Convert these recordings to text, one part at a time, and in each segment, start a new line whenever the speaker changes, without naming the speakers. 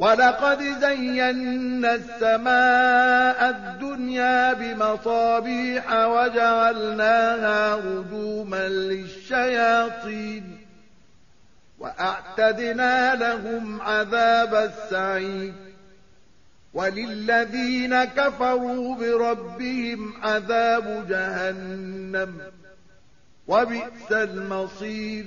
ولقد زينا السماء الدنيا بمصابيح وجعلناها رجوما للشياطين وأعتدنا لهم عذاب السعيد وللذين كفروا بربهم عذاب جهنم وبئس المصير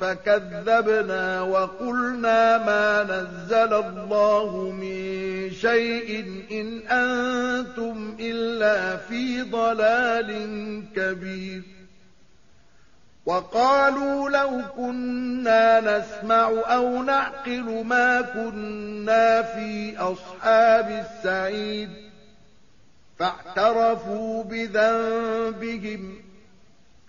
فكذبنا وقلنا ما نزل الله من شيء إن أنتم إلا في ضلال كبير. وقالوا لو كنا نسمع أو نعقل ما كنا في أصحاب السعيد فاعترفوا بذنبهم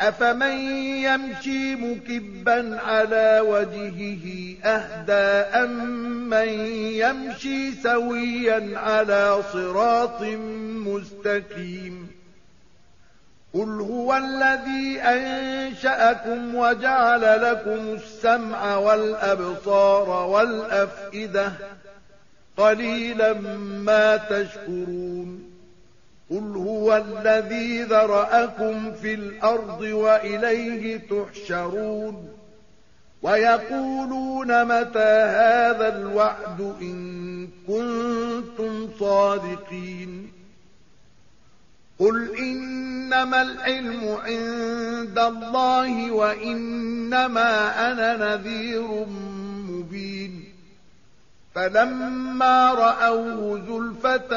أفمن يمشي مكبا على وجهه أهدى أم من يمشي سويا على صراط مستقيم قل هو الذي أنشأكم وجعل لكم السمع والأبصار والأفئدة قليلا ما تشكرون قل الذي ذرأكم في الأرض وإليه تحشرون ويقولون متى هذا الوعد إن كنتم صادقين قل إنما العلم عند الله وإنما أنا نذير مبين فلما رأوه زلفة